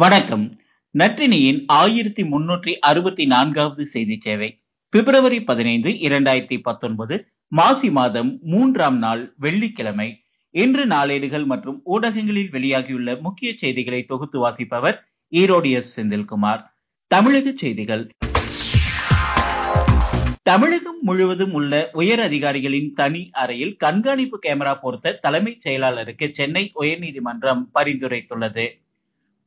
வணக்கம். நற்றினியின் ஆயிரத்தி முன்னூற்றி அறுபத்தி நான்காவது செய்தி சேவை. பிப்ரவரி பதினைந்து இரண்டாயிரத்தி பத்தொன்பது மாசி மாதம் மூன்றாம் நாள் வெள்ளிக்கிழமை. இன்று நாளேடுகள் மற்றும் ஊடகங்களில் வெளியாகியுள்ள முக்கிய செய்திகளை தொகுத்து வாசிப்பவர் ஈரோடியஸ் செந்தில்குமார். தமிழக செய்திகள். தமிழகம் முழுவதும் உள்ள உயர் அதிகாரிகளின் தனி அறையில் கண்காணிப்பு கேமரா பொருத்த தலைமைச் செயலாளருக்கு சென்னை உயர்நீதிமன்றம் பரிந்துரைத்துள்ளது.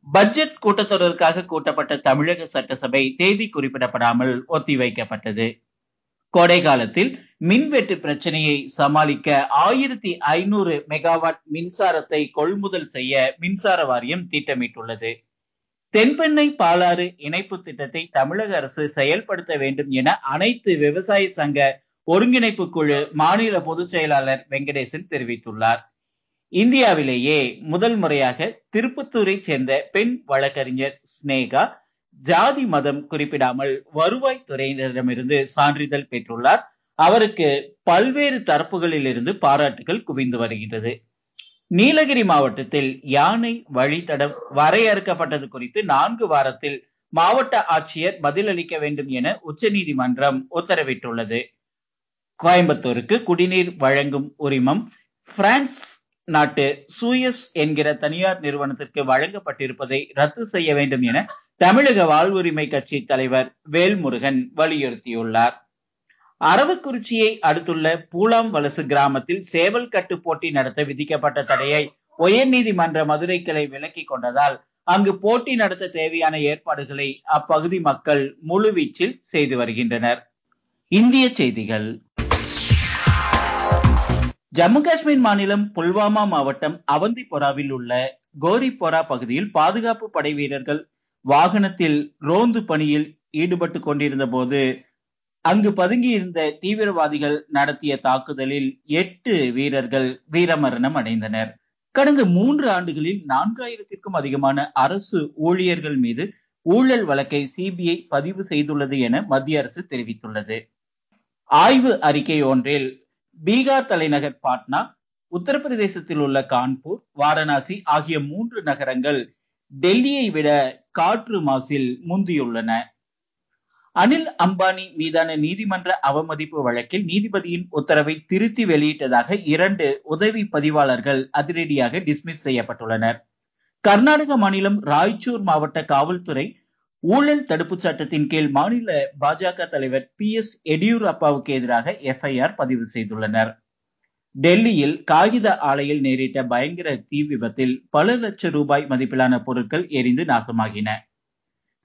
பட்ஜெட் கூட்டத்தொடருக்காக கூட்டப்பட்ட தமிழக சட்டசபை தேதி குறிப்பிடப்படாமல் ஒத்திவைக்கப்பட்டது. கோடை காலத்தில் மின்வெட்டு பிரச்சனையை சமாளிக்க ஆயிரத்தி ஐநூறு மெகாவாட் மின்சாரத்தை கொள்முதல் செய்ய மின்சார வாரியம் திட்டமிட்டுள்ளது. தென்பெண்ணை பாலாறு இணைப்பு திட்டத்தை தமிழக அரசு செயல்படுத்த வேண்டும் என அனைத்து விவசாய சங்க ஒருங்கிணைப்பு குழு மாநில பொதுச் செயலாளர் வெங்கடேசன் தெரிவித்துள்ளார். இந்தியாவிலேயே முதல் முறையாக திருப்பத்தூரை சேர்ந்த பெண் வழக்கறிஞர் ஸ்னேகா ஜாதி மதம் குறிப்பிடாமல் வருவாய் துறையினரிடமிருந்து சான்றிதழ் பெற்றுள்ளார். அவருக்கு பல்வேறு தரப்புகளில் இருந்து பாராட்டுகள் குவிந்து வருகின்றது. நீலகிரி மாவட்டத்தில் யானை வழித்தடம் வரையறுக்கப்பட்டது குறித்து நான்கு வாரத்தில் மாவட்ட ஆட்சியர் பதிலளிக்க வேண்டும் என உச்சநீதிமன்றம் உத்தரவிட்டுள்ளது. கோயம்புத்தூருக்கு குடிநீர் வழங்கும் உரிமம் பிரான்ஸ் நாட்டு சூயஸ் என்கிற தனியார் நிறுவனத்திற்கு வழங்கப்பட்டிருப்பதை ரத்து செய்ய வேண்டும் என தமிழக வாழ்வுரிமை கட்சி தலைவர் வேல்முருகன் வலியுறுத்தியுள்ளார். அரவக்குறிச்சியை அடுத்துள்ள பூலாம் வலசு கிராமத்தில் சேவல் கட்டு போட்டி நடத்த விதிக்கப்பட்ட தடையை உயர்நீதிமன்ற மதுரை கிளை விலக்கிக் கொண்டதால் அங்கு போட்டி நடத்த தேவையான ஏற்பாடுகளை அப்பகுதி மக்கள் முழுவீச்சில் செய்து வருகின்றனர். இந்திய செய்திகள். ஜம்மு காஷ்மீர் மாநிலம் புல்வாமா மாவட்டம் அவந்திபொராவில் உள்ள கோரிபொரா பகுதியில் பாதுகாப்பு படை வீரர்கள் வாகனத்தில் ரோந்து பணியில் ஈடுபட்டு கொண்டிருந்த போது அங்கு பதுங்கியிருந்த தீவிரவாதிகள் நடத்திய தாக்குதலில் எட்டு வீரர்கள் வீரமரணம் அடைந்தனர். கடந்த மூன்று ஆண்டுகளில் நான்காயிரத்திற்கும் அதிகமான அரசு ஊழியர்கள் மீது ஊழல் வழக்கை சிபிஐ பதிவு செய்துள்ளது என மத்திய அரசு தெரிவித்துள்ளது. ஆய்வு அறிக்கை ஒன்றில் பீகார் தலைநகர் பாட்னா உத்தரப்பிரதேசத்தில் உள்ள கான்பூர் வாரணாசி ஆகிய மூன்று நகரங்கள் டெல்லியை விட காற்று மாசில் முந்தியுள்ளன. அனில் அம்பானி மீதான நீதிமன்ற அவமதிப்பு வழக்கில் நீதிபதியின் உத்தரவை திருத்தி வெளியிட்டதாக இரண்டு உதவி பதிவாளர்கள் அதிரடியாக டிஸ்மிஸ் செய்யப்பட்டுள்ளனர். கர்நாடக மாநிலம் ராய்ச்சூர் மாவட்ட காவல்துறை ஊழல் தடுப்பு சட்டத்தின் கீழ் மாநில பாஜக தலைவர் பி எஸ் எடியூரப்பாவுக்கு எதிராக எஃப்ஐஆர் பதிவு செய்துள்ளனர். டெல்லியில் காகித ஆலையில் நேரிட்ட பயங்கர தீ விபத்தில் பல லட்சம் ரூபாய் மதிப்பிலான பொருட்கள் எரிந்து நாசமாகின.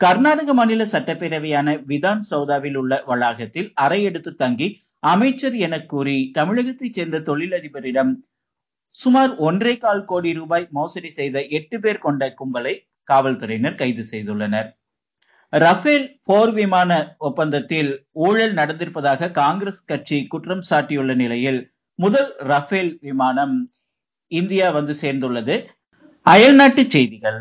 கர்நாடக மாநில சட்டப்பேரவையான விதான் சௌதாவில் உள்ள வளாகத்தில் அறை எடுத்து தங்கி அமைச்சர் என கூறி தமிழகத்தைச் சேர்ந்த தொழிலதிபரிடம் சுமார் ஒன்றே கால் கோடி ரூபாய் மோசடி செய்த எட்டு பேர் கொண்ட கும்பலை காவல்துறையினர் கைது செய்துள்ளனர். ரஃபேல் போர் விமான ஒப்பந்தத்தில் ஊழல் நடந்திருப்பதாக காங்கிரஸ் கட்சி குற்றம் சாட்டியுள்ள நிலையில் முதல் ரஃபேல் விமானம் இந்தியா வந்து சேர்ந்துள்ளது. அயல்நாட்டு செய்திகள்.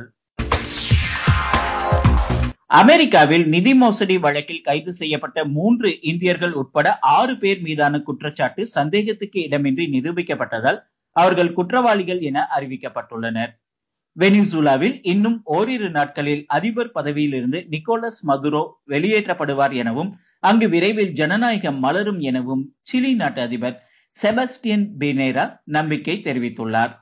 அமெரிக்காவில் நிதி மோசடி வழக்கில் கைது செய்யப்பட்ட மூன்று இந்தியர்கள் உட்பட ஆறு பேர் மீதான குற்றச்சாட்டு சந்தேகத்துக்கு இடமின்றி நிரூபிக்கப்பட்டதால் அவர்கள் குற்றவாளிகள் என அறிவிக்கப்பட்டுள்ளனர். வெனிசுலாவில் இன்னும் ஓரிரு நாட்களில் அதிபர் பதவியிலிருந்து நிக்கோலஸ் மதுரோ வெளியேற்றப்படுவார் எனவும் அங்கு விரைவில் ஜனநாயகம் மலரும் எனவும் சிலி நாட்டு அதிபர் செபஸ்டியன் பினேரா நம்பிக்கை தெரிவித்துள்ளார்.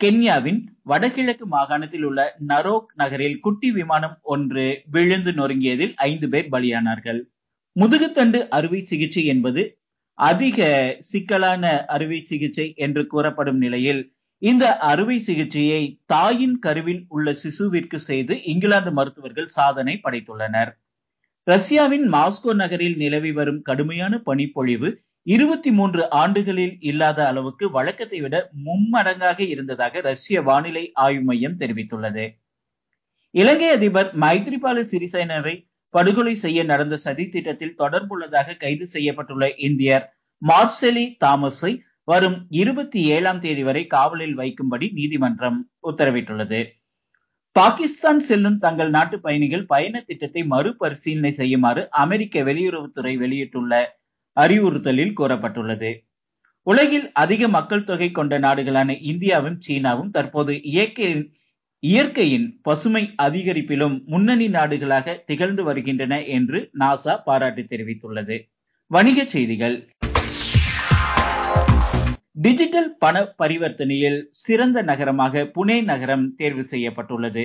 கென்யாவின் வடகிழக்கு மாகாணத்தில் உள்ள நரோக் நகரில் குட்டி விமானம் ஒன்று விழுந்து நொறுங்கியதில் ஐந்து பேர் பலியானார்கள். முதுகுத்தண்டு அறுவை சிகிச்சை என்பது அதிக சிக்கலான அறுவை சிகிச்சை என்று கூறப்படும் நிலையில் இந்த அறுவை சிகிச்சையை தாயின் கருவில் உள்ள சிசுவிற்கு செய்து இங்கிலாந்து மருத்துவர்கள் சாதனை படைத்துள்ளனர். ரஷ்யாவின் மாஸ்கோ நகரில் நிலவி வரும் கடுமையான பனிப்பொழிவு இருபத்தி மூன்று ஆண்டுகளில் இல்லாத அளவுக்கு வழக்கத்தை விட மும்மடங்காக இருந்ததாக ரஷ்ய வானிலை ஆய்வு மையம் தெரிவித்துள்ளது. இலங்கை அதிபர் மைத்ரிபால சிறிசேனரை படுகொலை செய்ய நடந்த சதி திட்டத்தில் தொடர்புள்ளதாக கைது செய்யப்பட்டுள்ள இந்தியர் மார்செலி தாமஸை வரும் இருபத்தி ஏழாம் தேதி வரை காவலில் வைக்கும்படி நீதிமன்றம் உத்தரவிட்டுள்ளது. பாகிஸ்தான் செல்லும் தங்கள் நாட்டு பயணிகள் பயண திட்டத்தை மறுபரிசீலனை செய்யுமாறு அமெரிக்க வெளியுறவுத்துறை வெளியிட்டுள்ள அறிவுறுத்தலில் கூறப்பட்டுள்ளது. உலகில் அதிக மக்கள் தொகை கொண்ட நாடுகளான இந்தியாவும் சீனாவும் தற்போது இயற்கையின் இயற்கையின் பசுமை அதிகரிப்பிலும் முன்னணி நாடுகளாக திகழ்ந்து வருகின்றன என்று நாசா பாராட்டு தெரிவித்துள்ளது. வணிகச் செய்திகள். டிஜிட்டல் பண பரிவர்த்தனையில் சிறந்த நகரமாக புனே நகரம் தேர்வு செய்யப்பட்டுள்ளது.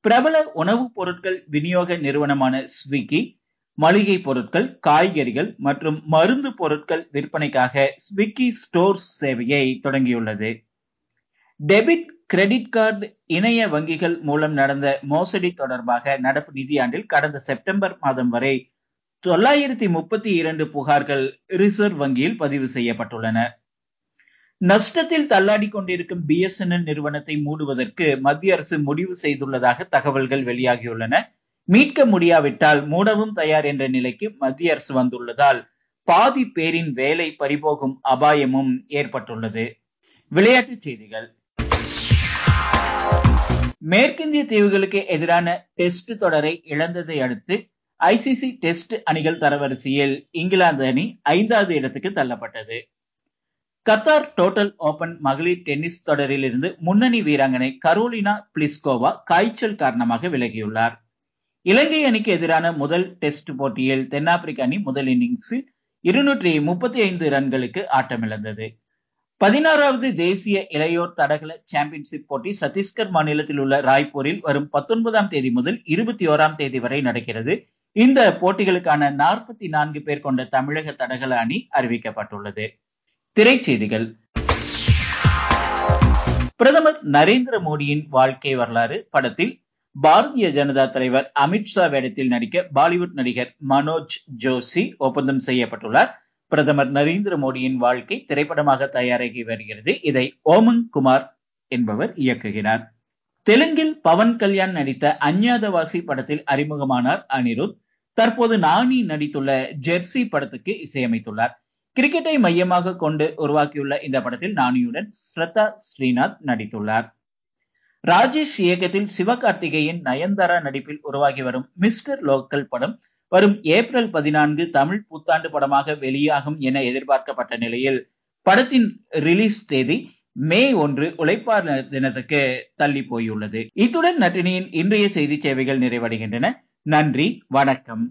பிரபல உணவுப் பொருட்கள் விநியோக நிறுவனமான ஸ்விக்கி மளிகை பொருட்கள் காய்கறிகள் மற்றும் மருந்து பொருட்கள் விற்பனைக்காக ஸ்விக்கி ஸ்டோர்ஸ் சேவையை தொடங்கியுள்ளது. டெபிட் கிரெடிட் கார்டு இணைய வங்கிகள் மூலம் நடந்த மோசடி தொடர்பாக நடப்பு நிதியாண்டில் கடந்த செப்டம்பர் மாதம் வரை தொள்ளாயிரத்தி முப்பத்தி இரண்டு புகார்கள் ரிசர்வ் வங்கியில் பதிவு செய்யப்பட்டுள்ளன. நஷ்டத்தில் தள்ளாடி கொண்டிருக்கும் பிஎஸ்என்எல் நிறுவனத்தை மூடுவதற்கு மத்திய அரசு முடிவு செய்துள்ளதாக தகவல்கள் வெளியாகியுள்ளன. மீட்க முடியாவிட்டால் மூடவும் தயார் என்ற நிலைக்கு மத்திய அரசு வந்துள்ளதால் பாதி பேரின் வேலை பறிபோகும் அபாயமும் ஏற்பட்டுள்ளது. விளையாட்டுச் செய்திகள். மேற்கிந்திய தீவுகளுக்கு எதிரான டெஸ்ட் தொடரை இழந்ததை அடுத்து ஐசிசி டெஸ்ட் அணிகள் தரவரிசையில் இங்கிலாந்து அணி ஐந்தாவது இடத்துக்கு தள்ளப்பட்டது. கத்தார் டோட்டல் ஓபன் மகளிர் டென்னிஸ் தொடரில் இருந்து முன்னணி வீராங்கனை கரோலினா பிளிஸ்கோவா காய்ச்சல் காரணமாக விலகியுள்ளார். இலங்கை அணிக்கு எதிரான முதல் டெஸ்ட் போட்டியில் தென்னாப்பிரிக்க அணி முதல் இன்னிங்ஸில் இருநூற்றி முப்பத்தி ஐந்து ரன்களுக்கு ஆட்டமிழந்தது. பதினாறாவது தேசிய இளையோர் தடகள சாம்பியன்ஷிப் போட்டி சத்தீஸ்கர் மாநிலத்தில் உள்ள ராய்ப்பூரில் வரும் பத்தொன்பதாம் தேதி முதல் இருபத்தி ஓராம் தேதி வரை நடக்கிறது. இந்த போட்டிகளுக்கான நாற்பத்தி நான்கு பேர் கொண்ட தமிழக தடகள அணி அறிவிக்கப்பட்டுள்ளது. திரைச்செய்திகள். பிரதமர் நரேந்திர மோடியின் வாழ்க்கை வரலாறு படத்தில் பாரதிய ஜனதா தலைவர் அமித்ஷா வேடத்தில் நடிக்க பாலிவுட் நடிகர் மனோஜ் ஜோஷி ஒப்பந்தம் செய்யப்பட்டுள்ளார். பிரதமர் நரேந்திர மோடியின் வாழ்க்கை திரைப்படமாக தயாராகி வருகிறது. இதை ஓமங் குமார் என்பவர் இயக்குகிறார். தெலுங்கில் பவன் கல்யாண் நடித்த அஞ்ஞாதவாசி படத்தில் அறிமுகமானார் அனிருத். தற்போது நானி நடித்துள்ள ஜெர்சி படத்துக்கு இசையமைத்துள்ளார். கிரிக்கெட்டை மையமாக கொண்டு உருவாக்கியுள்ள இந்த படத்தில் நானியுடன் ஸ்ரத்தா ஸ்ரீநாத் நடித்துள்ளார். ராஜேஷ் இயக்கத்தில் சிவகார்த்திகேயன் நயன்தாரா நடிப்பில் உருவாகி வரும் மிஸ்டர் லோக்கல் படம் வரும் ஏப்ரல் பதினான்கு தமிழ் புத்தாண்டு படமாக வெளியாகும் என எதிர்பார்க்கப்பட்ட நிலையில் படத்தின் ரிலீஸ் தேதி மே ஒன்று உழைப்பார் தினத்துக்கு தள்ளி போயுள்ளது. இத்துடன் நட்டினியின் இன்றைய செய்தி சேவைகள் நிறைவடைகின்றன. நன்றி வணக்கம்.